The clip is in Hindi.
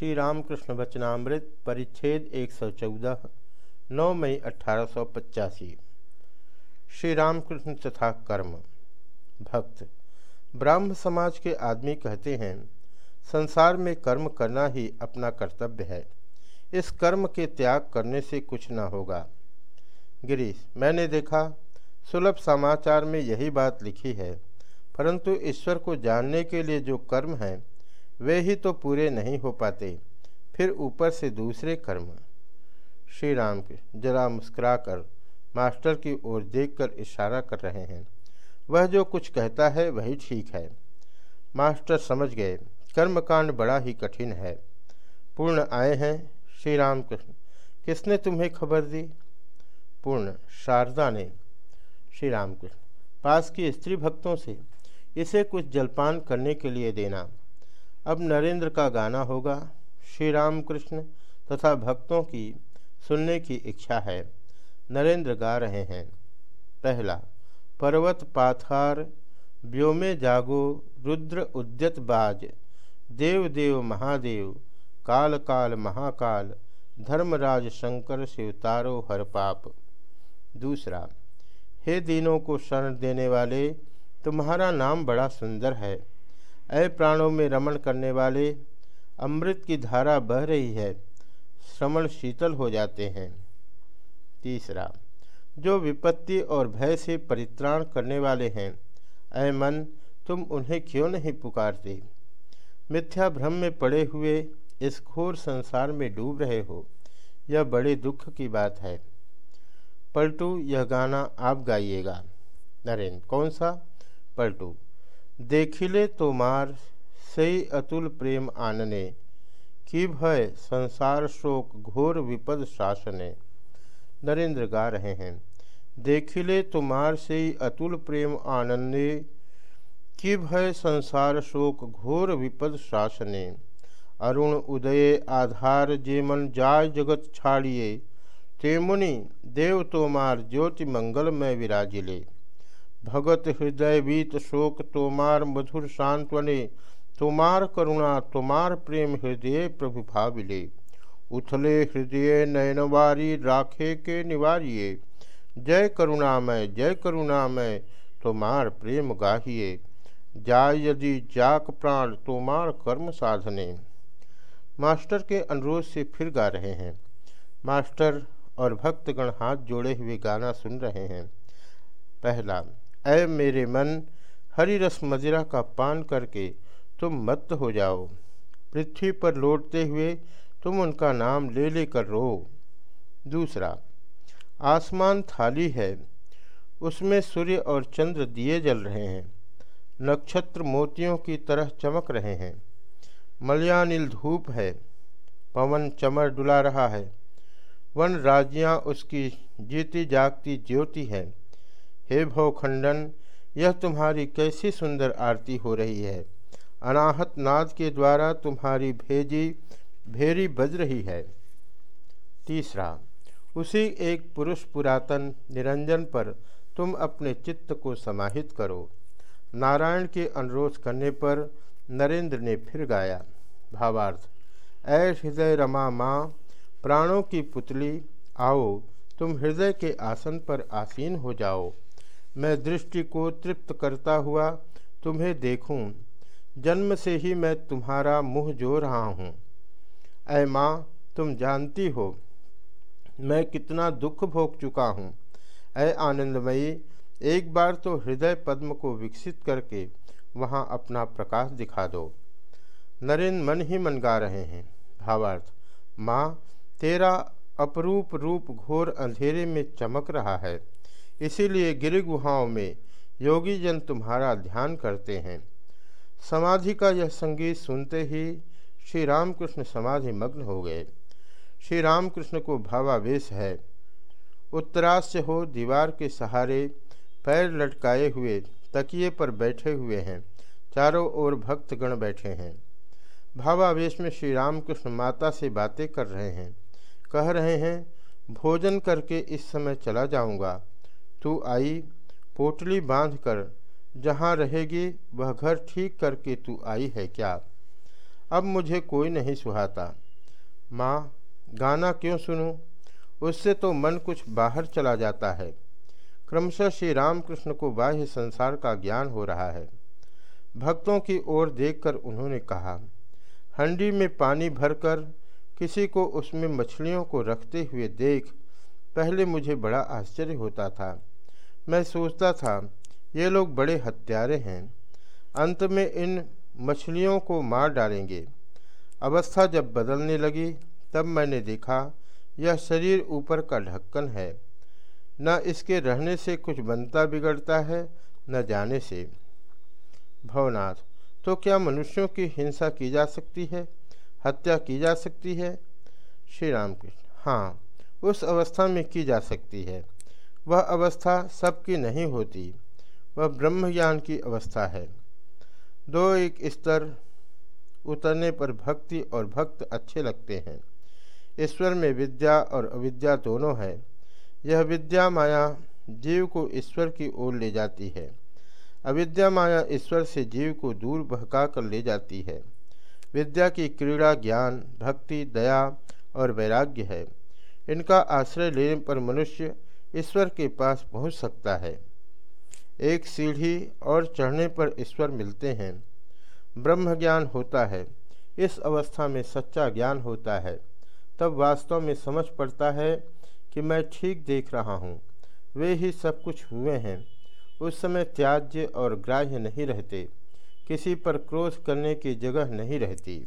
श्री रामकृष्ण वचनामृत परिच्छेद 114 9 मई अठारह श्री रामकृष्ण तथा कर्म। भक्त। ब्राह्म समाज के आदमी कहते हैं, संसार में कर्म करना ही अपना कर्तव्य है। इस कर्म के त्याग करने से कुछ न होगा। गिरीश, मैंने देखा, सुलभ समाचार में यही बात लिखी है, परंतु ईश्वर को जानने के लिए जो कर्म हैं वे ही तो पूरे नहीं हो पाते। फिर ऊपर से दूसरे कर्म। श्री राम जरा मुस्कुराकर मास्टर की ओर देखकर इशारा कर रहे हैं। वह जो कुछ कहता है वही ठीक है। मास्टर समझ गए, कर्मकांड बड़ा ही कठिन है। पूर्ण आए हैं श्री राम कृष्ण किसने तुम्हें खबर दी? पूर्ण शारदा ने। श्री राम कृष्ण पास की स्त्री भक्तों से इसे कुछ जलपान करने के लिए देना। अब नरेंद्र का गाना होगा। श्री राम कृष्ण तथा भक्तों की सुनने की इच्छा है। नरेंद्र गा रहे हैं। पहला, पर्वत पाथार, व्योमे जागो, रुद्र उद्यत बाज, देव देव महादेव, काल काल महाकाल, धर्मराज शंकर शिवतारो हर पाप। दूसरा, हे दीनों को शरण देने वाले, तुम्हारा नाम बड़ा सुंदर है। अय प्राणों में रमण करने वाले अमृत की धारा बह रही है श्रवण शीतल हो जाते हैं। तीसरा, जो विपत्ति और भय से परित्राण करने वाले हैं अय मन, तुम उन्हें क्यों नहीं पुकारते? मिथ्या भ्रम में पड़े हुए इस घोर संसार में डूब रहे हो, यह बड़े दुख की बात है। पलटू, यह गाना आप गाइएगा। नरेंद्र, कौन सा? पलटू। देखिले तो मार अतुल प्रेम आनने। की भय संसार शोक घोर विपद शासने। नरेंद्र गा रहे हैं। देखिले तुम्हार से अतुल प्रेम आनंदे कि भय संसार शोक घोर विपद शासने। अरुण उदय आधार जे मन जाय जगत छाड़िए ते मुनि देव तोमार ज्योति मंगल में विराजिले। भगत हृदय बीत शोक, तोमार मधुर सांत्वने। तुमार करुणा, तुमार प्रेम हृदय प्रभु भाविले। उथले हृदय नयनवारी राखे के निवारिये जय करुणामय जय करुणामय, तुमार प्रेम गाहिए। जाय यदि जाक प्राण, तुमार कर्म साधने। मास्टर के अनुरोध से फिर गा रहे हैं। मास्टर और भक्तगण हाथ जोड़े हुए गाना सुन रहे हैं। पहला ऐ मेरे मन, हरी रस मदिरा का पान करके तुम मत हो जाओ। पृथ्वी पर लौटते हुए तुम उनका नाम ले लेकर रो। दूसरा, आसमान थाली है, उसमें सूर्य और चंद्र दिए जल रहे हैं, नक्षत्र मोतियों की तरह चमक रहे हैं। मलयानिल धूप है, पवन चमर डुला रहा है, वन राज्याँ उसकी जीती जागती ज्योति है। हे भवखंडन, यह तुम्हारी कैसी सुंदर आरती हो रही है? अनाहत नाद के द्वारा तुम्हारी भेजी, भेरी बज रही है। तीसरा, उसी एक पुरुष पुरातन निरंजन पर तुम अपने चित्त को समाहित करो। नारायण के अनुरोध करने पर नरेंद्र ने फिर गाया, भावार्थ, ऐ हृदय रमा माँ, प्राणों की पुतली, आओ, तुम हृदय के आसन पर आसीन हो जाओ। मैं दृष्टि को तृप्त करता हुआ तुम्हें देखूँ। जन्म से ही मैं तुम्हारा मुँह जो रहा हूँ। ऐ माँ, तुम जानती हो, मैं कितना दुख भोग चुका हूँ। ऐ आनंदमयी, एक बार तो हृदय पद्म को विकसित करके वहाँ अपना प्रकाश दिखा दो। नरेंद्र मन ही मन गा रहे हैं। भावार्थ, माँ, तेरा अपरूप रूप घोर अंधेरे में चमक रहा है। इसीलिए गिर गुहाओं में योगी जन तुम्हारा ध्यान करते हैं। समाधि का यह संगीत सुनते ही श्री रामकृष्ण समाधि मग्न हो गए। श्री रामकृष्ण को भावावेश है। उत्तरास्य हो दीवार के सहारे पैर लटकाए हुए तकिए पर बैठे हुए हैं। चारों ओर भक्तगण बैठे हैं। भावावेश में श्री रामकृष्ण माता से बातें कर रहे हैं। कह रहे हैं, भोजन करके इस समय चला जाऊँगा। तू आई, पोटली बांधकर जहाँ रहेगी, वह घर ठीक करके तू आई है क्या? अब मुझे कोई नहीं सुहाता। माँ, गाना क्यों सुनूं? उससे तो मन कुछ बाहर चला जाता है। क्रमशः श्री रामकृष्ण को बाह्य संसार का ज्ञान हो रहा है। भक्तों की ओर देखकर उन्होंने कहा, हंडी में पानी भरकर किसी को उसमें मछलियों को रखते हुए देख, पहले मुझे बड़ा आश्चर्य होता था। मैं सोचता था, ये लोग बड़े हत्यारे हैं। अंत में इन मछलियों को मार डालेंगे। अवस्था जब बदलने लगी, तब मैंने देखा, यह शरीर ऊपर का ढक्कन है। न इसके रहने से कुछ बनता बिगड़ता है, न जाने से। भवनाथ तो क्या मनुष्यों की हिंसा की जा सकती है? हत्या की जा सकती है? श्री राम कृष्ण हाँ उस अवस्था में की जा सकती है। वह अवस्था सबकी नहीं होती, वह ब्रह्म ज्ञान की अवस्था है। दो एक स्तर उतरने पर भक्ति और भक्त अच्छे लगते हैं। ईश्वर में विद्या और अविद्या दोनों है। यह विद्या माया जीव को ईश्वर की ओर ले जाती है। अविद्या माया ईश्वर से जीव को दूर बहका कर ले जाती है। विद्या की क्रीड़ा ज्ञान, भक्ति, दया और वैराग्य है। इनका आश्रय लेने पर मनुष्य ईश्वर के पास पहुँच सकता है। एक सीढ़ी और चढ़ने पर ईश्वर मिलते हैं। ब्रह्म ज्ञान होता है। इस अवस्था में सच्चा ज्ञान होता है। तब वास्तव में समझ पड़ता है कि मैं ठीक देख रहा हूँ। वे ही सब कुछ हुए हैं। उस समय त्याज्य और ग्राह्य नहीं रहते। किसी पर क्रोध करने की जगह नहीं रहती।